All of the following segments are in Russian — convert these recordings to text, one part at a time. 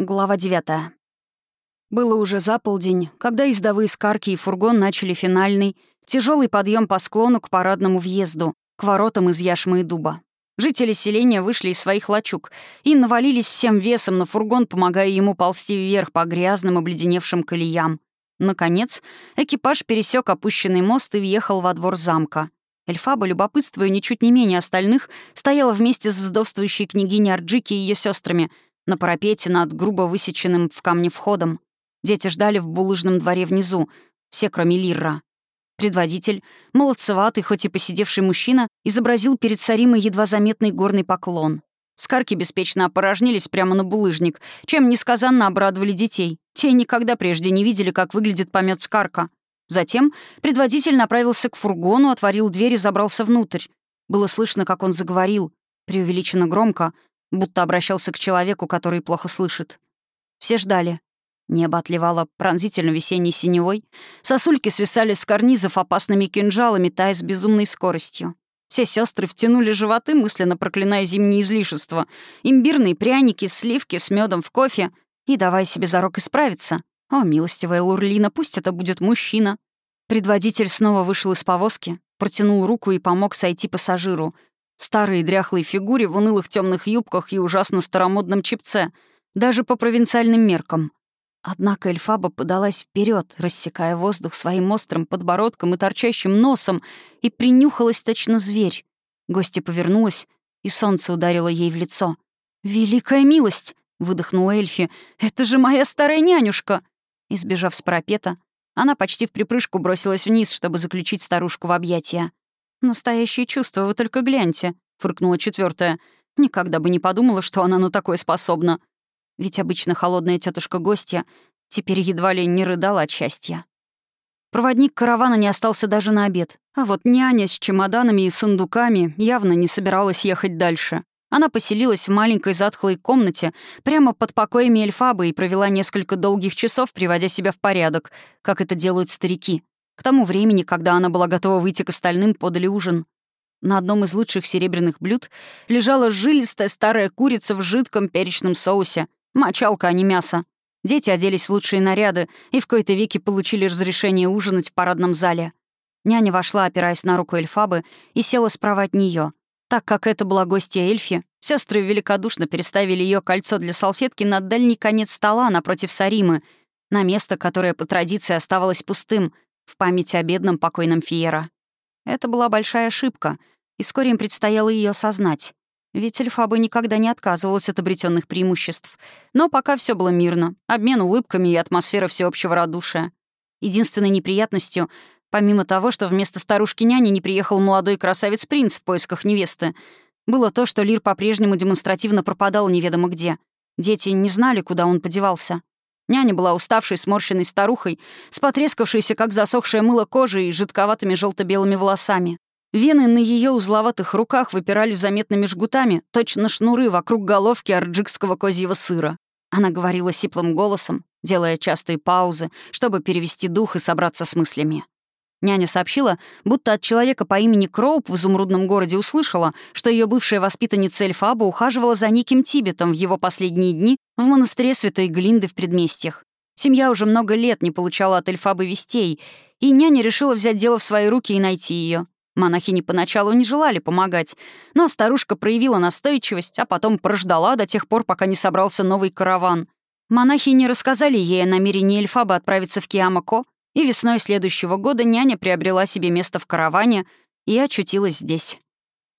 Глава 9. Было уже за полдень, когда ездовые скарки и фургон начали финальный, тяжелый подъем по склону к парадному въезду, к воротам из яшмы и дуба. Жители селения вышли из своих лачуг и навалились всем весом на фургон, помогая ему ползти вверх по грязным обледеневшим колеям. Наконец, экипаж пересек опущенный мост и въехал во двор замка. Эльфаба, любопытствуя ничуть не менее остальных, стояла вместе с вздовствующей княгиней Арджики и ее сестрами — на парапете над грубо высеченным в камне входом. Дети ждали в булыжном дворе внизу, все кроме Лирра. Предводитель, молодцеватый, хоть и посидевший мужчина, изобразил перед Саримой едва заметный горный поклон. Скарки беспечно опорожнились прямо на булыжник, чем несказанно обрадовали детей. Те никогда прежде не видели, как выглядит помет Скарка. Затем предводитель направился к фургону, отворил дверь и забрался внутрь. Было слышно, как он заговорил, преувеличенно громко, будто обращался к человеку, который плохо слышит. Все ждали. Небо отливало пронзительно весенней синевой, сосульки свисали с карнизов опасными кинжалами, тая с безумной скоростью. Все сестры втянули животы, мысленно проклиная зимние излишества, имбирные пряники, сливки с медом в кофе и давая себе зарок исправиться. О, милостивая Лурлина, пусть это будет мужчина. Предводитель снова вышел из повозки, протянул руку и помог сойти пассажиру — Старой дряхлой фигуре в унылых темных юбках и ужасно старомодном чипце, даже по провинциальным меркам. Однако Эльфаба подалась вперед, рассекая воздух своим острым подбородком и торчащим носом, и принюхалась точно зверь. Гостья повернулась, и солнце ударило ей в лицо. «Великая милость!» — выдохнула Эльфи. «Это же моя старая нянюшка!» Избежав с парапета, она почти в припрыжку бросилась вниз, чтобы заключить старушку в объятия. «Настоящее чувство, вы только гляньте», — фыркнула четвертая. «Никогда бы не подумала, что она на такое способна». Ведь обычно холодная тетушка гостья теперь едва ли не рыдала от счастья. Проводник каравана не остался даже на обед, а вот няня с чемоданами и сундуками явно не собиралась ехать дальше. Она поселилась в маленькой затхлой комнате прямо под покоями Эльфабы и провела несколько долгих часов, приводя себя в порядок, как это делают старики. К тому времени, когда она была готова выйти к остальным, подали ужин. На одном из лучших серебряных блюд лежала жилистая старая курица в жидком перечном соусе. Мочалка, а не мясо. Дети оделись в лучшие наряды и в кои-то веки получили разрешение ужинать в парадном зале. Няня вошла, опираясь на руку Эльфабы, и села справа от нее. Так как это была гостья Эльфи, сестры великодушно переставили ее кольцо для салфетки на дальний конец стола напротив Саримы, на место, которое по традиции оставалось пустым — в память о бедном покойном Фиера. Это была большая ошибка, и вскоре им предстояло ее осознать. Ведь Эльфаба никогда не отказывалась от обретенных преимуществ. Но пока все было мирно, обмен улыбками и атмосфера всеобщего радушия. Единственной неприятностью, помимо того, что вместо старушки-няни не приехал молодой красавец-принц в поисках невесты, было то, что Лир по-прежнему демонстративно пропадал неведомо где. Дети не знали, куда он подевался. Няня была уставшей, сморщенной старухой, с потрескавшейся, как засохшее мыло кожей и жидковатыми желто белыми волосами. Вены на ее узловатых руках выпирали заметными жгутами, точно шнуры вокруг головки арджикского козьего сыра. Она говорила сиплым голосом, делая частые паузы, чтобы перевести дух и собраться с мыслями. Няня сообщила, будто от человека по имени Кроуп в изумрудном городе услышала, что ее бывшая воспитанница Эльфаба ухаживала за неким Тибетом в его последние дни в монастыре Святой Глинды в предместьях. Семья уже много лет не получала от Эльфабы вестей, и няня решила взять дело в свои руки и найти ее. Монахини поначалу не желали помогать, но старушка проявила настойчивость, а потом прождала до тех пор, пока не собрался новый караван. Монахи не рассказали ей о намерении Эльфабы отправиться в Киамако, и весной следующего года няня приобрела себе место в караване и очутилась здесь.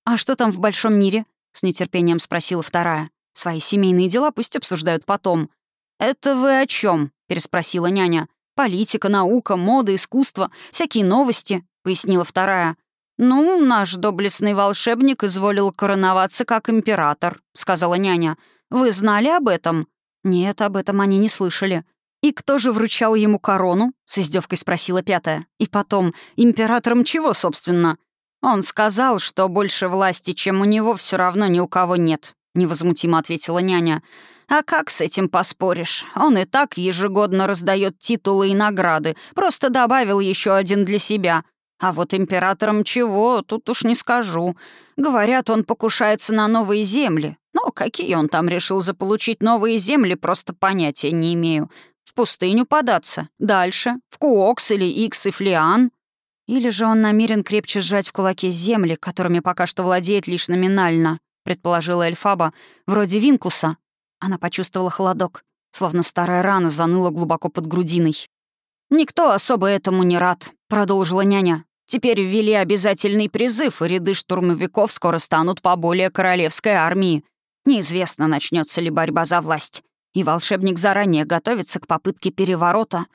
«А что там в большом мире?» — с нетерпением спросила вторая. «Свои семейные дела пусть обсуждают потом». «Это вы о чем? переспросила няня. «Политика, наука, мода, искусство, всякие новости», — пояснила вторая. «Ну, наш доблестный волшебник изволил короноваться как император», — сказала няня. «Вы знали об этом?» «Нет, об этом они не слышали», «И кто же вручал ему корону?» — с издевкой спросила пятая. «И потом, императором чего, собственно?» «Он сказал, что больше власти, чем у него, все равно ни у кого нет», — невозмутимо ответила няня. «А как с этим поспоришь? Он и так ежегодно раздает титулы и награды, просто добавил еще один для себя. А вот императором чего, тут уж не скажу. Говорят, он покушается на новые земли. Но какие он там решил заполучить новые земли, просто понятия не имею. В пустыню податься. Дальше. В Куокс или Икс и Флиан. Или же он намерен крепче сжать в кулаке земли, которыми пока что владеет лишь номинально, предположила Эльфаба, вроде Винкуса. Она почувствовала холодок, словно старая рана заныла глубоко под грудиной. «Никто особо этому не рад», — продолжила няня. «Теперь ввели обязательный призыв, и ряды штурмовиков скоро станут по более королевской армии. Неизвестно, начнется ли борьба за власть. И волшебник заранее готовится к попытке переворота.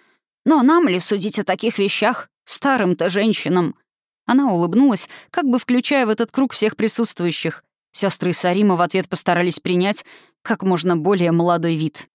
Но нам ли судить о таких вещах? Старым-то женщинам. Она улыбнулась, как бы включая в этот круг всех присутствующих. Сестры Сарима в ответ постарались принять как можно более молодой вид.